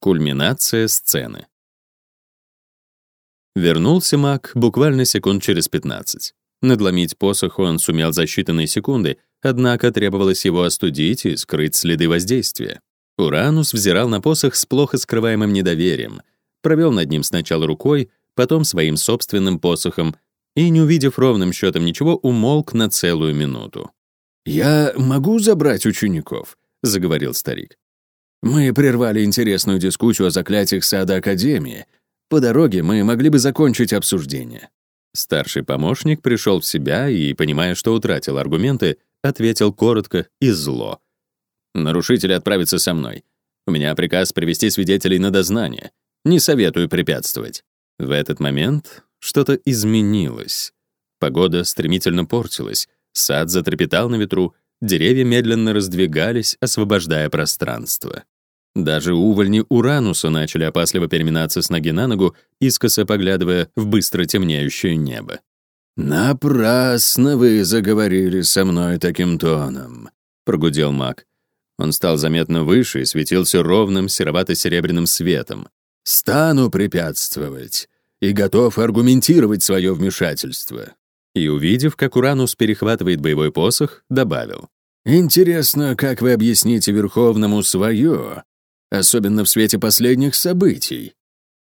Кульминация сцены. Вернулся маг буквально секунд через 15. Надломить посох он сумел за считанные секунды, однако требовалось его остудить и скрыть следы воздействия. Уранус взирал на посох с плохо скрываемым недоверием, провел над ним сначала рукой, потом своим собственным посохом и, не увидев ровным счетом ничего, умолк на целую минуту. «Я могу забрать учеников?» — заговорил старик. «Мы прервали интересную дискуссию о заклятиях сада Академии. По дороге мы могли бы закончить обсуждение». Старший помощник пришел в себя и, понимая, что утратил аргументы, ответил коротко и зло. «Нарушители отправятся со мной. У меня приказ привести свидетелей на дознание. Не советую препятствовать». В этот момент что-то изменилось. Погода стремительно портилась, сад затрепетал на ветру, деревья медленно раздвигались, освобождая пространство. Даже увольни Урануса начали опасливо переминаться с ноги на ногу, искоса поглядывая в быстро темнеющее небо. «Напрасно вы заговорили со мной таким тоном», — прогудел маг. Он стал заметно выше и светился ровным серовато-серебряным светом. «Стану препятствовать и готов аргументировать свое вмешательство». И, увидев, как Уранус перехватывает боевой посох, добавил. «Интересно, как вы объясните Верховному свое, особенно в свете последних событий?»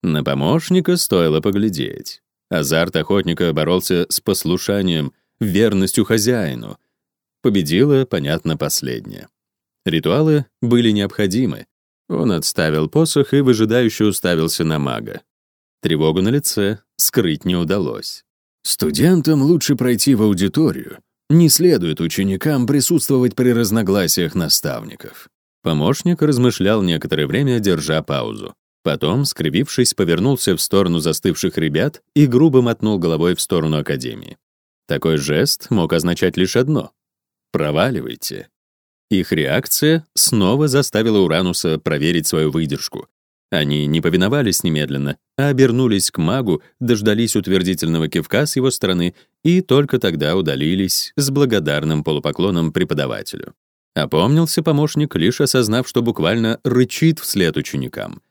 На помощника стоило поглядеть. Азарт охотника боролся с послушанием, верностью хозяину. Победила, понятно, последнее. Ритуалы были необходимы. Он отставил посох и выжидающе уставился на мага. Тревогу на лице скрыть не удалось. «Студентам лучше пройти в аудиторию. Не следует ученикам присутствовать при разногласиях наставников». Помощник размышлял некоторое время, держа паузу. Потом, скривившись, повернулся в сторону застывших ребят и грубо мотнул головой в сторону Академии. Такой жест мог означать лишь одно — «проваливайте». Их реакция снова заставила Урануса проверить свою выдержку. Они не повиновались немедленно, а обернулись к магу, дождались утвердительного кивка с его стороны и только тогда удалились с благодарным полупоклоном преподавателю. Опомнился помощник, лишь осознав, что буквально рычит вслед ученикам.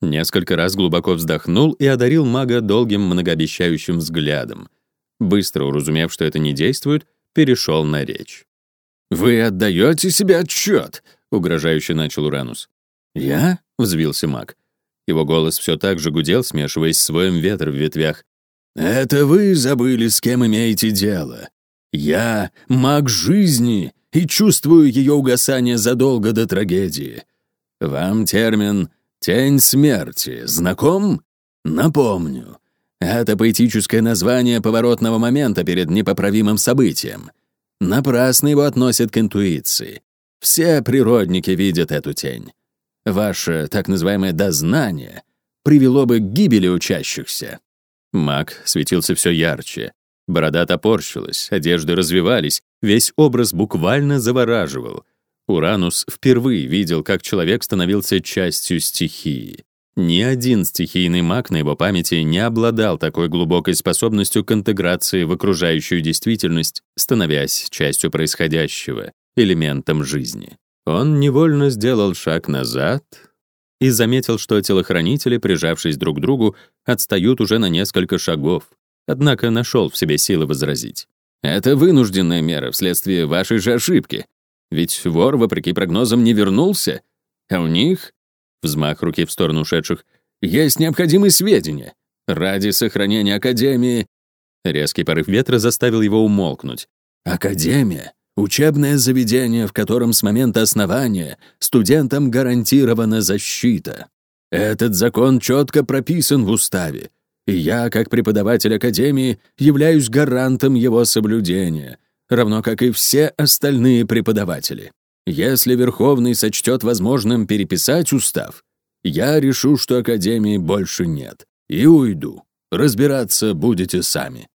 Несколько раз глубоко вздохнул и одарил мага долгим многообещающим взглядом. Быстро уразумев, что это не действует, перешел на речь. «Вы отдаете себе отчет?» — угрожающе начал Уранус. «Я?» — взвился маг. Его голос все так же гудел, смешиваясь с своим ветр в ветвях. «Это вы забыли, с кем имеете дело. Я — маг жизни и чувствую ее угасание задолго до трагедии. Вам термин «тень смерти» знаком? Напомню. Это поэтическое название поворотного момента перед непоправимым событием — Напрасно его относят к интуиции. Все природники видят эту тень. Ваше так называемое «дознание» привело бы к гибели учащихся. Маг светился все ярче. Борода топорщилась, одежды развивались, весь образ буквально завораживал. Уранус впервые видел, как человек становился частью стихии. Ни один стихийный маг на его памяти не обладал такой глубокой способностью к интеграции в окружающую действительность, становясь частью происходящего, элементом жизни. Он невольно сделал шаг назад и заметил, что телохранители, прижавшись друг к другу, отстают уже на несколько шагов, однако нашел в себе силы возразить. «Это вынужденная мера вследствие вашей же ошибки. Ведь вор, вопреки прогнозам, не вернулся, а у них Взмах руки в сторону ушедших. «Есть необходимые сведения. Ради сохранения Академии...» Резкий порыв ветра заставил его умолкнуть. «Академия — учебное заведение, в котором с момента основания студентам гарантирована защита. Этот закон четко прописан в уставе, и я, как преподаватель Академии, являюсь гарантом его соблюдения, равно как и все остальные преподаватели. Если Верховный сочтет возможным переписать устав, я решу, что Академии больше нет, и уйду. Разбираться будете сами.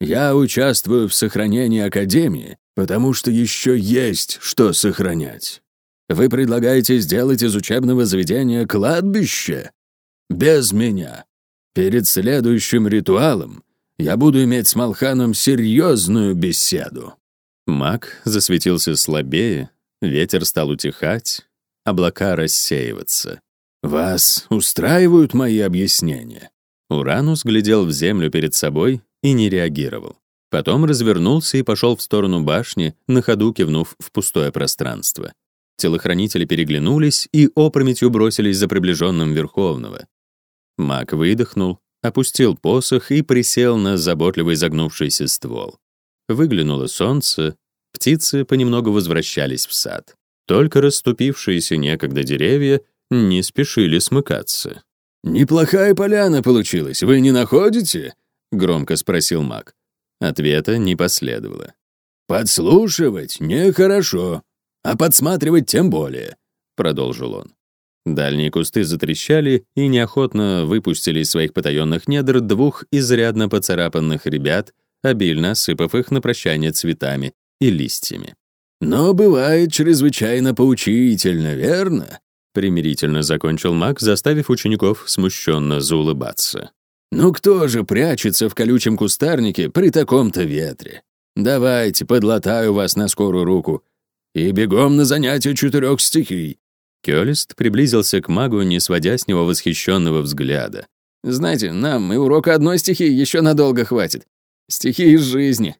Я участвую в сохранении Академии, потому что еще есть что сохранять. Вы предлагаете сделать из учебного заведения кладбище? Без меня. Перед следующим ритуалом я буду иметь с Малханом серьезную беседу». Маг засветился слабее, Ветер стал утихать, облака рассеиваться. Вас устраивают мои объяснения?» Уранус глядел в землю перед собой и не реагировал. Потом развернулся и пошел в сторону башни, на ходу кивнув в пустое пространство. Телохранители переглянулись и опрометью бросились за приближенным Верховного. Маг выдохнул, опустил посох и присел на заботливо изогнувшийся ствол. Выглянуло солнце, птицы понемногу возвращались в сад. Только расступившиеся некогда деревья не спешили смыкаться. «Неплохая поляна получилась, вы не находите?» — громко спросил маг. Ответа не последовало. «Подслушивать нехорошо, а подсматривать тем более», — продолжил он. Дальние кусты затрещали и неохотно выпустили из своих потаенных недр двух изрядно поцарапанных ребят, обильно осыпав их на прощание цветами и листьями. «Но бывает чрезвычайно поучительно, верно?» Примирительно закончил маг, заставив учеников смущенно заулыбаться. «Ну кто же прячется в колючем кустарнике при таком-то ветре? Давайте, подлатаю вас на скорую руку. И бегом на занятия четырех стихий». Кёлист приблизился к магу, не сводя с него восхищенного взгляда. «Знаете, нам и урока одной стихии еще надолго хватит. Стихии из жизни.